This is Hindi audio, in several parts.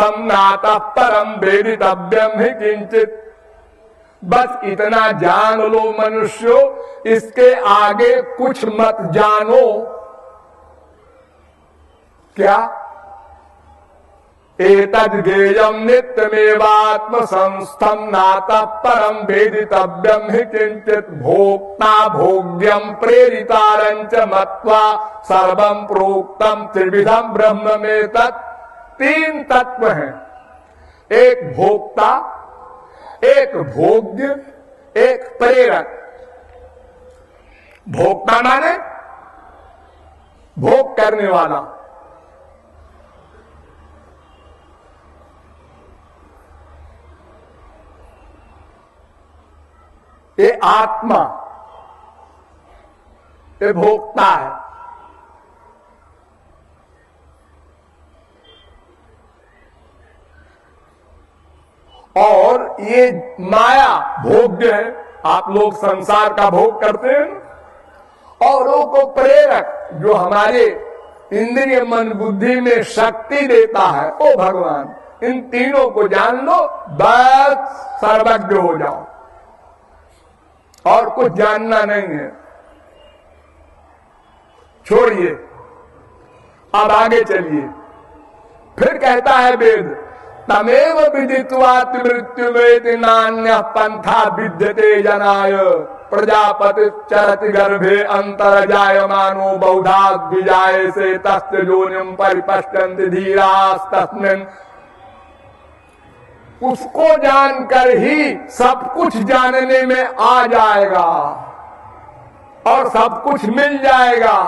नाता परम वेदितव्यम ही किंचित बस इतना जान लो मनुष्यो, इसके आगे कुछ मत जानो। क्या? एतद गेयम नित्यमेवात्म संस्थम नाता परम वेदितव्यम ही किंचित भोक्ता भोग्यम प्रेरितारंच मत्वा सर्वम प्रोक्तम त्रिविधम ब्रह्म में तत् तीन तत्व हैं। एक भोक्ता, एक भोग्य, एक प्रेरक। भोक्ता माने भोग करने वाला। ये आत्मा, ये भोक्ता है। और ये माया भोग्य है। आप लोग संसार का भोग करते हैं। औरों को प्रेरक जो हमारे इंद्रिय मन बुद्धि में शक्ति देता है, ओ भगवान, इन तीनों को जान लो, बस सर्वज्ञ हो जाओ। और कुछ जानना नहीं है। छोड़िए। अब आगे चलिए। फिर कहता है वेद तमेव विदित्वात मृत्यु में नान्य पंथा विद्यते जनाय। प्रजापति चरत गर्भे अंतर जाय मानो बहुधा विजाय से तस्त धीरास तस्मिन उसको जानकर ही सब कुछ जानने में आ जाएगा और सब कुछ मिल जाएगा।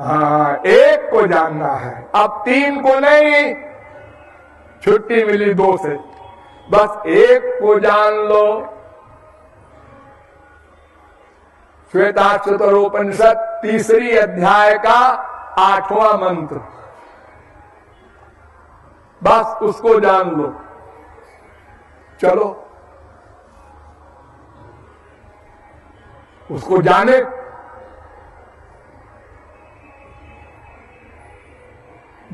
हाँ एक को जानना है। अब तीन को नहीं, छुट्टी मिली दो से। बस एक को जान लो। श्वेताक्षतरोपनिषद तीसरी अध्याय का आठवां मंत्र। बस उसको जान लो। चलो। उसको जाने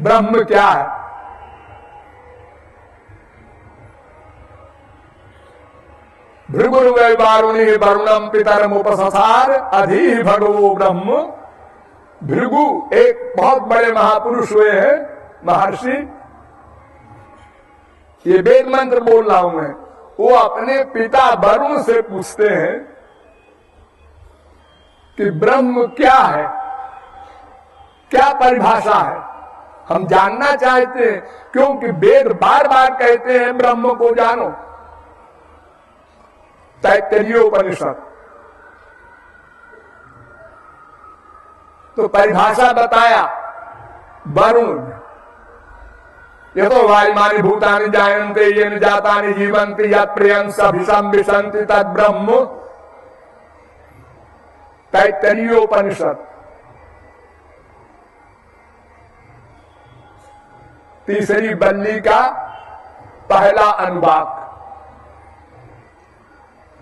ब्रह्म क्या है? भृगुर्वैवारुणी वरुणम पितरम उपसार अधि भगवो ब्रह्म। भृगु एक बहुत बड़े महापुरुष हुए हैं, महर्षि। ये वेद मंत्र बोल रहा हूँ मैं। वो अपने पिता वरुण से पूछते हैं कि ब्रह्म क्या है? क्या परिभाषा है? हम जानना चाहते हैं, क्योंकि वेद बार बार कहते हैं ब्रह्म को जानो। तैतरीयोपनिषद तो परिभाषा बताया, वरुण, ये तो वायुमानी भूतानि जायन्ते, ये न जातानि जीवंती यद प्रियं सभिषम विशंति तद ब्रह्म तैतरीयोपनिषद तीसरी बल्ली का पहला अनुवाक।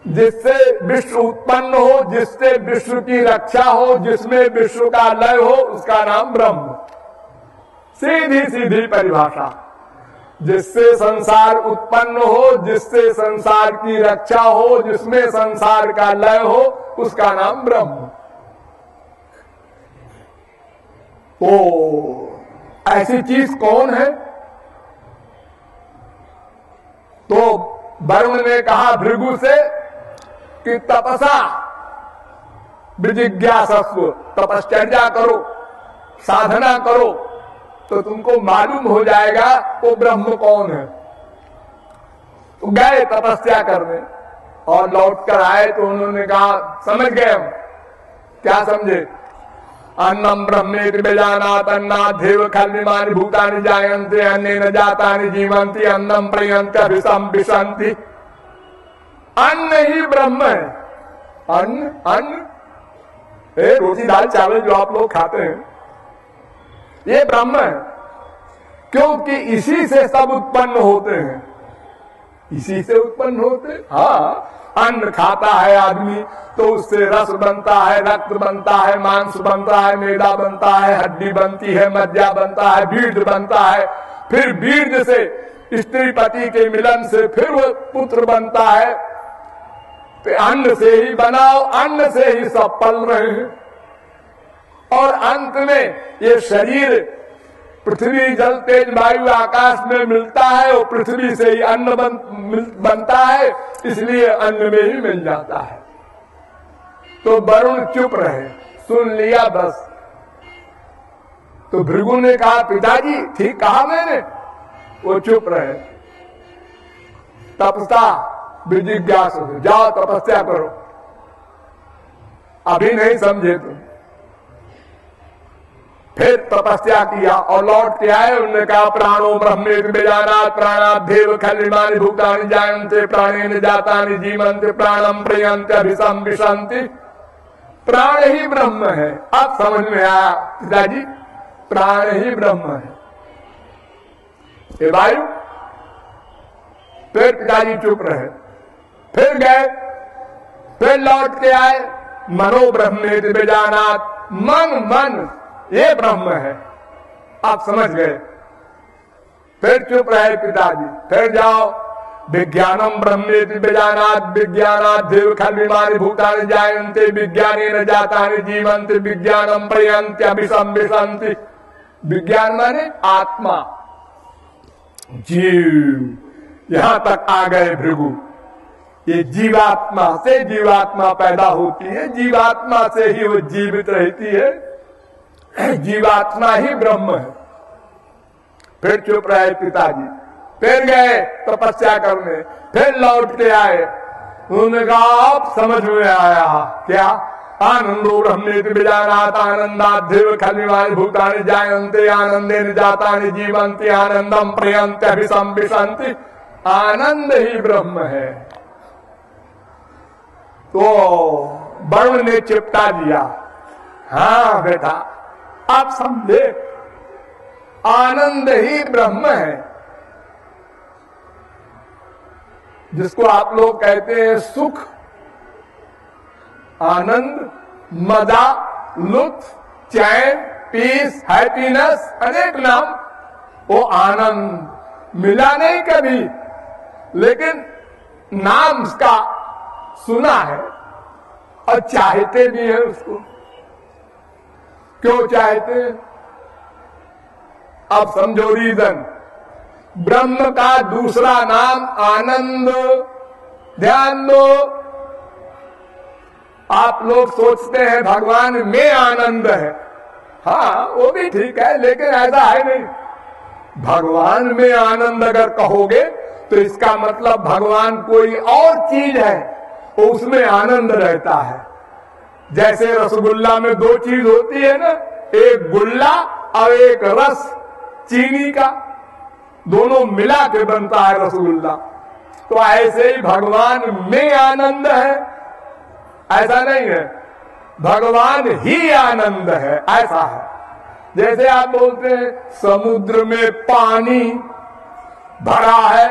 जिससे विश्व उत्पन्न हो, जिससे विश्व की रक्षा हो, जिसमें विश्व का लय हो, उसका नाम ब्रह्म। सीधी सीधी परिभाषा। जिससे संसार उत्पन्न हो, जिससे संसार की रक्षा हो, जिसमें संसार का लय हो, उसका नाम ब्रह्म। तो ऐसी चीज़ कौन है? तो वरुण ने कहा भृगु से कि तपसा, विजिज्ञासस्व, तपश्चर्या करो, साधना करो तो तुमको मालूम हो जाएगा वो ब्रह्म कौन है। तो गए तपस्या करने और लौट कर आए तो उन्होंने कहा, समझ गए हम, क्या समझे? अन्नम ब्रह्मे बेजानात अन्ना देव खलिमानी भूतानि जातानि जीवंती अन्नम प्रयंत विषम अन्न ही ब्रह्म है। अन्न अन्न। रोटी, दाल, चावल जो आप लोग खाते हैं, ये ब्रह्म है। क्योंकि इसी से सब उत्पन्न होते हैं। इसी से उत्पन्न होते हाँ। अन्न खाता है आदमी तो उससे रस बनता है, रक्त बनता है, मांस बनता है, मेदा बनता है, हड्डी बनती है, मज्जा बनता है, बीज बनता है। फिर बीज से स्त्री पति के मिलन से फिर वो पुत्र बनता है। तो अन्न से ही बनाओ, अन्न से ही सब पल रहे हैं। और अंत में ये शरीर पृथ्वी जल तेज वायु आकाश में मिलता है और पृथ्वी से ही अन्न बन, बनता है इसलिए अन्न में ही मिल जाता है। तो वरुण चुप रहे सुन लिया बस। तो भृगु ने कहा पिताजी ठीक कहा मैंने? वो चुप रहे। तपस्या विजिज्ञास जाओ तपस्या करो। अभी नहीं समझे तुम। फिर तपस्या किया और लौट के आए उन्होंने कहा, प्राणो ब्रह्मे बेजाना प्राणाध्यव खलिमानी भूतानी जानते प्राणी न जाता जीवंत प्राणम प्रियंत अभिसम विशंति प्राण ही ब्रह्म है। अब समझ में आया पिताजी? प्राण ही ब्रह्म है। वायु फिर पिताजी चुप रहे। फिर गए, फिर लौट के आए। मनो ब्रह्मे बेजानात मन मन। ये ब्रह्म है। आप समझ गए। फिर चुप रहे पिताजी। फिर जाओ। विज्ञानम ब्रह्मे बेजानात देव खल भूतान जायंते विज्ञानी न जाता जीवंत विज्ञानम प्रयंत अभिसम विसंति विज्ञान माने आत्मा। जीव। यहाँ तक आ गए भृगु। ये जीवात्मा से जीवात्मा पैदा होती है, जीवात्मा से ही वो जीवित रहती है। जीवात्मा ही ब्रह्म है। फिर चुप रहे पिताजी। फिर गए तपस्या करने। फिर लौट के आए। उन्होंने कहा, आप समझ में आया। क्या? आनंदो ब्रह्मे बीजानाथ आनंदाध्यव खलिवान भूतानि जायन्ते आनंदे जाता जीवंती आनंदम प्रयंत अभिसम आनंद ही ब्रह्म है। तो वरुण ने चिपटा दिया। हाँ बेटा। आप समझे आनंद ही ब्रह्म है। जिसको आप लोग कहते हैं सुख, आनंद, मज़ा, लुत्फ, चैन, पीस, हैप्पीनेस, अनेक नाम, वो आनंद मिला नहीं कभी, लेकिन नाम का सुना है और चाहते भी है उसको। क्यों चाहते? अब समझो रीजन ब्रह्म का दूसरा नाम आनंद। ध्यान दो। आप लोग सोचते हैं भगवान में आनंद है। हाँ वो भी ठीक है, लेकिन ऐसा है नहीं। भगवान में आनंद अगर कहोगे तो इसका मतलब भगवान कोई और चीज़ है उसमें आनंद रहता है। जैसे रसगुल्ला में दो चीज़ होती है ना, एक गुल्ला और एक रस, चीनी का, दोनों मिला के बनता है रसगुल्ला। तो ऐसे ही भगवान में आनंद है। ऐसा नहीं है, भगवान ही आनंद है, ऐसा है। जैसे आप बोलते हैं, समुद्र में पानी भरा है,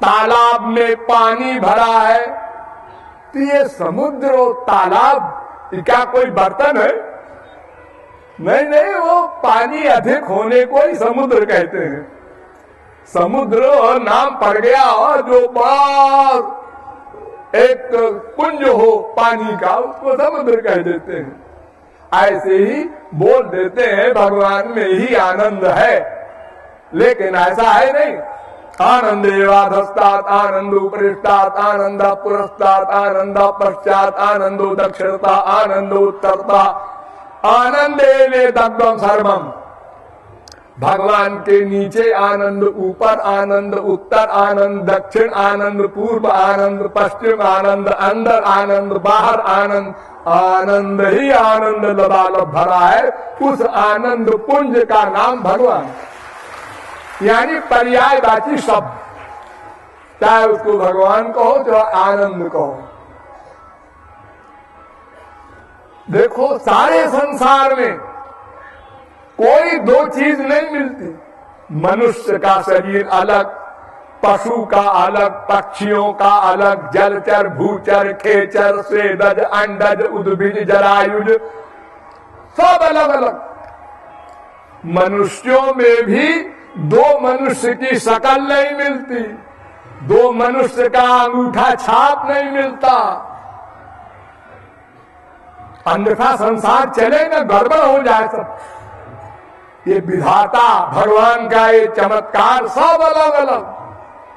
तालाब में पानी भरा है तो ये समुद्र और तालाब क्या कोई बर्तन है? नहीं नहीं, वो पानी अधिक होने को ही समुद्र कहते हैं। समुद्र और नाम पड़ गया और जो बड़ा एक कुंज हो पानी का, उसको समुद्र कह देते हैं। ऐसे ही बोल देते हैं, भगवान में ही आनंद है। लेकिन ऐसा है नहीं। आनंदेवाधस्तात् आनंद उपरिष्टात् आनंद पुरस्तात् आनंद पश्चात आनंदो दक्षिणता आनंद उत्तरता आनंदे तत्व सर्वम भगवान के नीचे आनंद ऊपर आनंद उत्तर आनंद दक्षिण आनंद पूर्व आनंद पश्चिम आनंद अंदर आनंद बाहर आनंद। आनंद ही आनंद लबालब भरा है। उस आनंद पुंज का नाम भगवान। यानी पर्यायवाची शब्द। चाहे उसको भगवान कहो, चाहे आनंद कहो। देखो, सारे संसार में कोई दो चीज़ नहीं मिलती। मनुष्य का शरीर अलग, पशु का अलग, पक्षियों का अलग जलचर भूचर खेचर स्वेदज, अंडज, उद्भिज, जरायुज, सब अलग अलग मनुष्यों में भी दो मनुष्य की शकल नहीं मिलती। दो मनुष्य का अंगूठा छाप नहीं मिलता। अन्यथा संसार चले ना, गड़बड़ हो जाए सब। ये विधाता भगवान का ये चमत्कार सब अलग अलग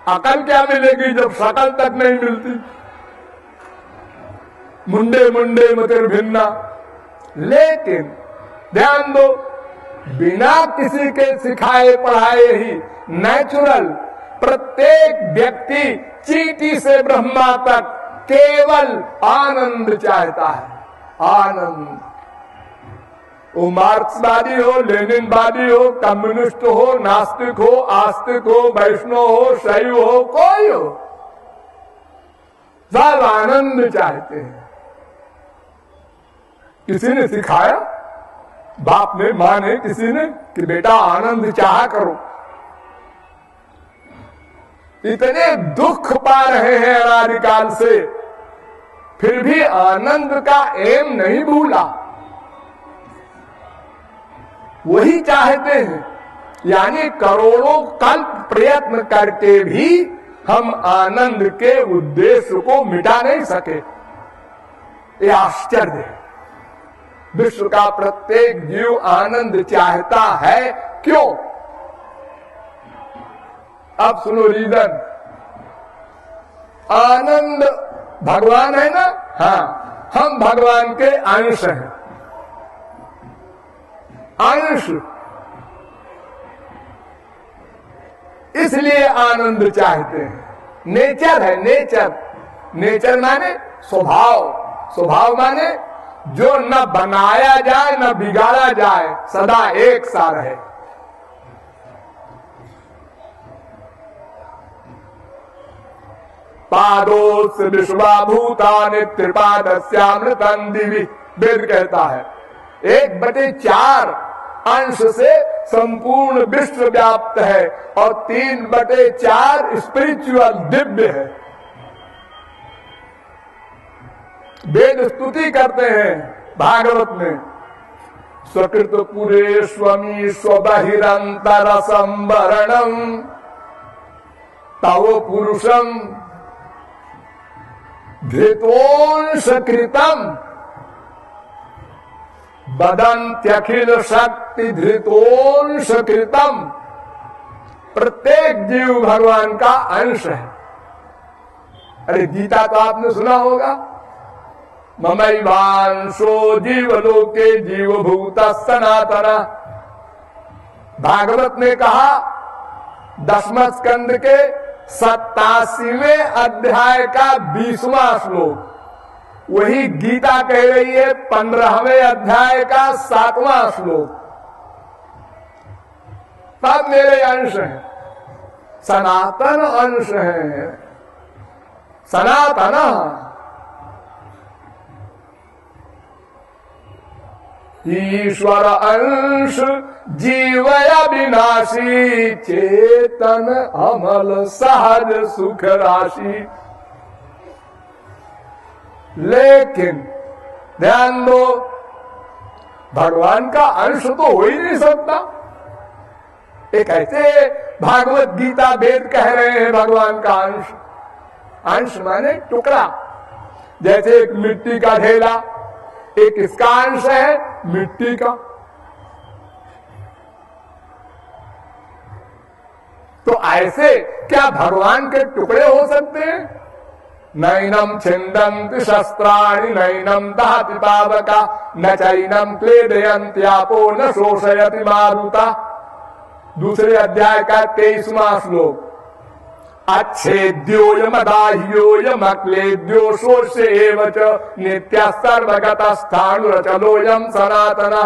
अकल क्या मिलेगी जब शकल तक नहीं मिलती? मुंडे मुंडे मतिर भिन्ना लेकिन ध्यान दो बिना किसी के सिखाए पढ़ाए ही नेचुरल प्रत्येक व्यक्ति चीटी से ब्रह्मा तक केवल आनंद चाहता है। आनंद। वो मार्क्सवादी हो, लेनिनवादी हो, कम्युनिस्ट हो, नास्तिक हो, आस्तिक हो, वैष्णव हो, शैव हो, कोई हो। सब आनंद चाहते हैं। किसी ने सिखाया? बाप ने माँ ने किसी ने कि बेटा आनंद चाह करो। इतने दुख पा रहे हैं अनादिकाल से, फिर भी आनंद का एम नहीं भूला। वही चाहते हैं, यानी करोड़ों कल्प प्रयत्न करके भी हम आनंद के उद्देश्य को मिटा नहीं सके। ये आश्चर्य है। विश्व का प्रत्येक जीव आनंद चाहता है। क्यों? अब सुनो रीजन आनंद भगवान है ना? हाँ हम भगवान के अंश हैं। अंश। इसलिए आनंद चाहते हैं। नेचर है, नेचर। नेचर माने स्वभाव। स्वभाव माने जो न बनाया जाए, न बिगाड़ा जाए, सदा एक सा रहे पादोस विश्वाभूता त्रिपादस्यामृतन दिवी वेद कहता है। एक बटे चार अंश से संपूर्ण विश्व व्याप्त है और तीन बटे चार स्पिरिचुअल दिव्य है। वेद स्तुति करते हैं भागवत में। स्वकृत पुरे स्वमी स्वबहिंतर संवरणम तव पुरुषम धृतोंश कृतम बदंत्यखिल शक्ति धृतोंश कृतम प्रत्येक जीव भगवान का अंश है। अरे गीता तो आपने सुना होगा। ममैवांशो जीवलोके जीवभूत सनातन भागवत ने कहा दसम स्कंद के सत्तासीवें अध्याय का बीसवा श्लोक। वही गीता कह रही है पंद्रहवें अध्याय का सातवां श्लोक। सब मेरे अंश हैं। सनातन अंश है। सनातन। ईश्वर अंश जीवया विनाशी, चेतन अमल सहज सुख राशि। लेकिन, ध्यान दो, भगवान का अंश तो हो ही नहीं सकता। एक ऐसे भागवत गीता वेद कह रहे हैं भगवान का अंश। अंश माने टुकड़ा, जैसे एक मिट्टी का ढेला, एक इसका अंश है मिट्टी का। तो ऐसे क्या भगवान के टुकड़े हो सकते हैं? नैनम छिंदंत शस्त्राणि नैनम दहति पावका, न चैनम क्लेदयंत्यापो न शोषयति मारुता। दूसरे अध्याय का तेईसवा श्लोक। अच्छेद्योयमदाह्योयम अक्लेद्यो शोष्य एवं नित्य सर्वगत स्थाणुरचलोयम सनातना।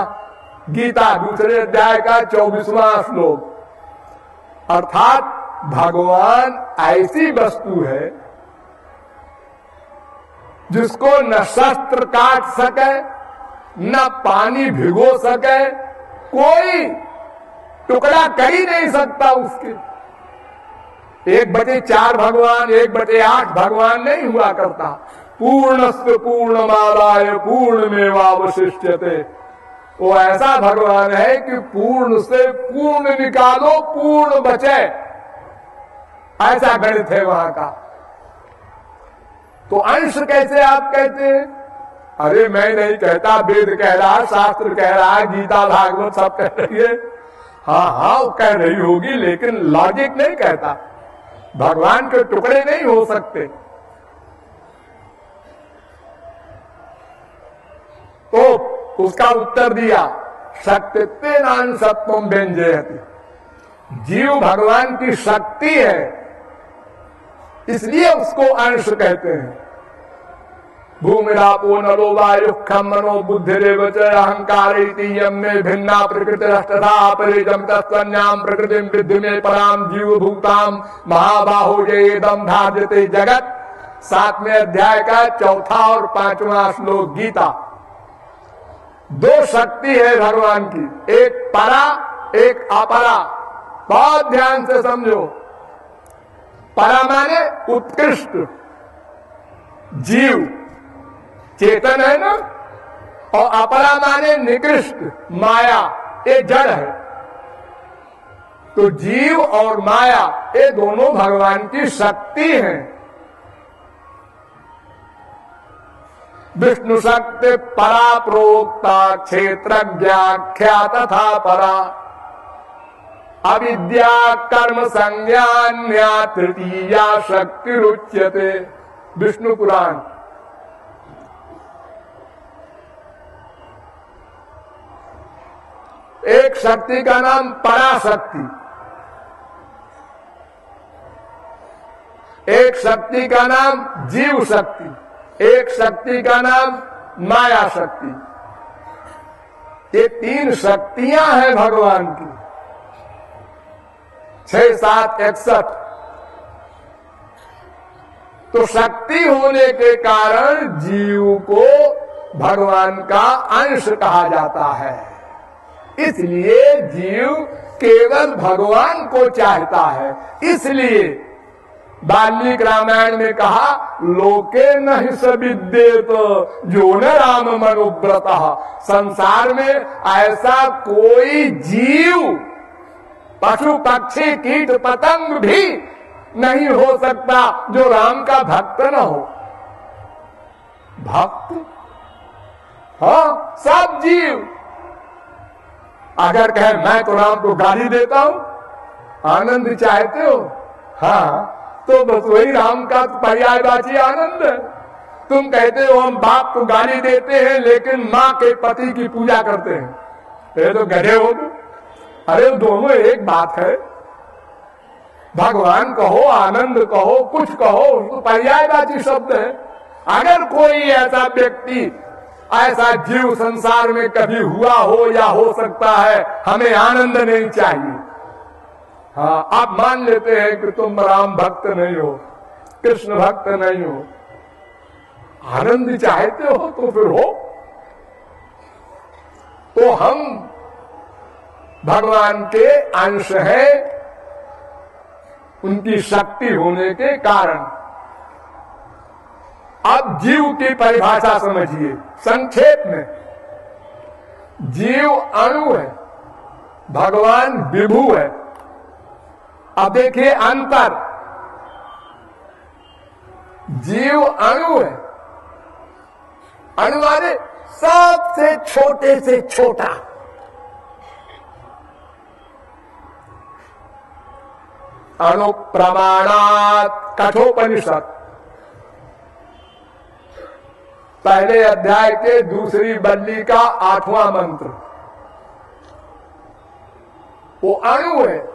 गीता दूसरे अध्याय का चौबीसवा श्लोक। अर्थात भगवान ऐसी वस्तु है जिसको न शस्त्र काट सके, न पानी भिगो सके, कोई टुकड़ा कर ही नहीं सकता उसके। एक बटे चार भगवान, एक बटे आठ भगवान नहीं हुआ करता। पूर्णस्व पूर्ण मालाय पूर्ण मेवावशिष्यते वो ऐसा भगवान है कि पूर्ण से पूर्ण निकालो, पूर्ण बचे। ऐसा गणित है वहाँ का। तो अंश कैसे आप कहते हैं? अरे मैं नहीं कहता, वेद कह रहा, शास्त्र कह रहा है गीता, भागवत सब कह रही है। हाँ हाँ कह रही होगी, लेकिन लॉजिक नहीं कहता। भगवान के टुकड़े नहीं हो सकते। तो उसका उत्तर दिया, शक्ति नान सत्वम व्यंजयती। जीव भगवान की शक्ति है, इसलिए उसको अंश कहते हैं। भूमिरापो नलो वायु खम मनो बुद्धि अहंकार में भिन्ना प्रकृति अपरिजम तत्न्याम प्रकृति वृद्धि में पराम जीव भूताम महाबाहो जगत। सातवें अध्याय का चौथा और पांचवा श्लोक गीता। दो शक्ति है भगवान की, एक परा, एक अपरा। बहुत ध्यान से समझो। परा माने उत्कृष्ट, जीव। चेतन है ना और अपरा माने निकृष्ट माया, ये जड़ है। तो जीव और माया, ये दोनों भगवान की शक्ति हैं। विष्णु शक्ति परा प्रोक्ता क्षेत्र व्याख्या तथा परा। अविद्या कर्म संज्ञान्या तृतीया शक्ति रुच्यते। विष्णु पुराण। एक शक्ति का नाम पराशक्ति। एक शक्ति का नाम जीव शक्ति एक शक्ति का नाम माया शक्ति ये तीन शक्तियाँ हैं भगवान की। छह, सात, इकसठ। तो शक्ति होने के कारण जीव को भगवान का अंश कहा जाता है। इसलिए जीव केवल भगवान को चाहता है। इसलिए वाल्मीकि रामायण में कहा, लोके नहीं सविद्ये तो जो न राम मनोव्रत। संसार में ऐसा कोई जीव, पशु, पक्षी, कीट, पतंग भी नहीं हो सकता, जो राम का भक्त न हो। भक्त? हाँ सब जीव। अगर कहे, मैं तो राम को गाली देता हूँ, आनंद चाहते हो? हाँ तो बस वही राम का तो पर्यायवाची आनंद तुम कहते हो, हम बाप को गाली देते हैं, लेकिन माँ के पति की पूजा करते हैं। ये तो गधे हो तुम। अरे, दोनों एक बात है। भगवान कहो, आनंद कहो, कुछ कहो तो पर्यायवाची शब्द है। अगर कोई ऐसा व्यक्ति ऐसा जीव संसार में कभी हुआ हो या हो सकता है, हमें आनंद नहीं चाहिए। हाँ आप मान लेते हैं कि तुम राम भक्त नहीं हो, कृष्ण भक्त नहीं हो। आनंद चाहते हो तो फिर हो। तो हम भगवान के अंश हैं, उनकी शक्ति होने के कारण। अब जीव की परिभाषा समझिए, संक्षेप में। जीव अणु है, भगवान विभु है। अब देखिए अंतर। जीव अणु है, अणु वाले सबसे छोटे से छोटा। अणु प्रमाणात कठोपनिषद। पहले अध्याय के दूसरी बल्ली का आठवां मंत्र। वो अणु है।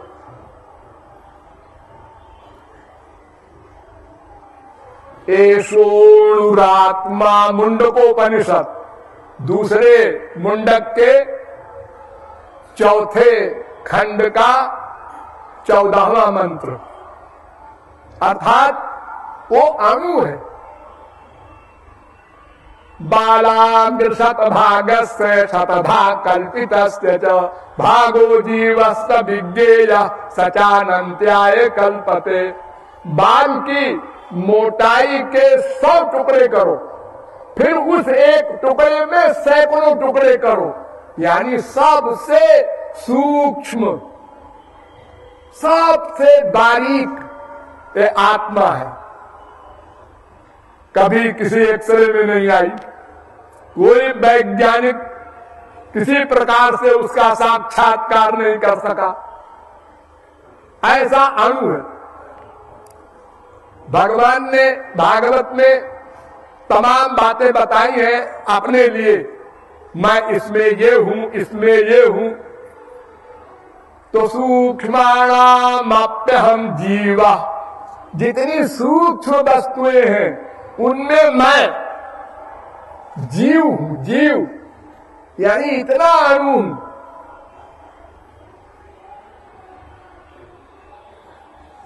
एशोणुरात्मा मुंडकोपनिषद, दूसरे मुंडक के चौथे खंड का चौदहवा मंत्र। अर्थात वो अणु है। बालांग शत भाग से शतधा कल्पित भागो जीवस्त विज्ञेय सचानंत्याय कल्पते। बाल की मोटाई के सौ टुकड़े करो। फिर उस एक टुकड़े में सैकड़ों टुकड़े करो। यानी सबसे सूक्ष्म, सबसे बारीक ये आत्मा है। कभी किसी एक्सरे में नहीं आई। कोई वैज्ञानिक किसी प्रकार से उसका साक्षात्कार नहीं कर सका। ऐसा अणु है। भगवान ने भागवत में तमाम बातें बताई हैं अपने लिए। मैं इसमें ये हूँ, इसमें ये हूँ। तो सूक्ष्माणामाप्य हम जीवा। जितनी सूक्ष्म वस्तुएँ हैं उनमें मैं जीव हूँ, जीव, यानी इतना अणु हूँ।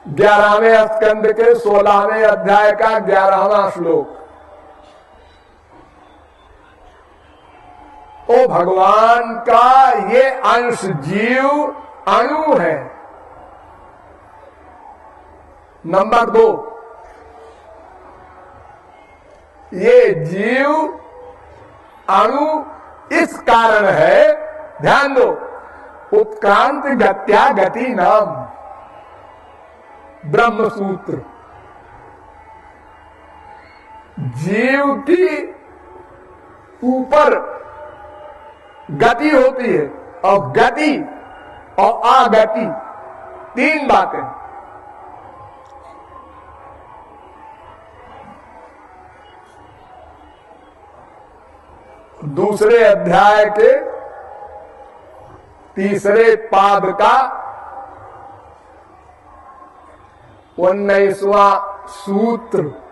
ग्यारहवें स्कंद के सोलहवें अध्याय का ग्यारहवा श्लोक। ओ भगवान का ये अंश जीव, अणु है। नंबर दो ये जीव अणु इस कारण है, ध्यान दो, उत्क्रांत गत्या गति नाम ब्रह्म सूत्र जीव की ऊपर गति होती है, और गति और आगति तीन बातें। दूसरे अध्याय के तीसरे पाद का उन्नीसवा सूत्र।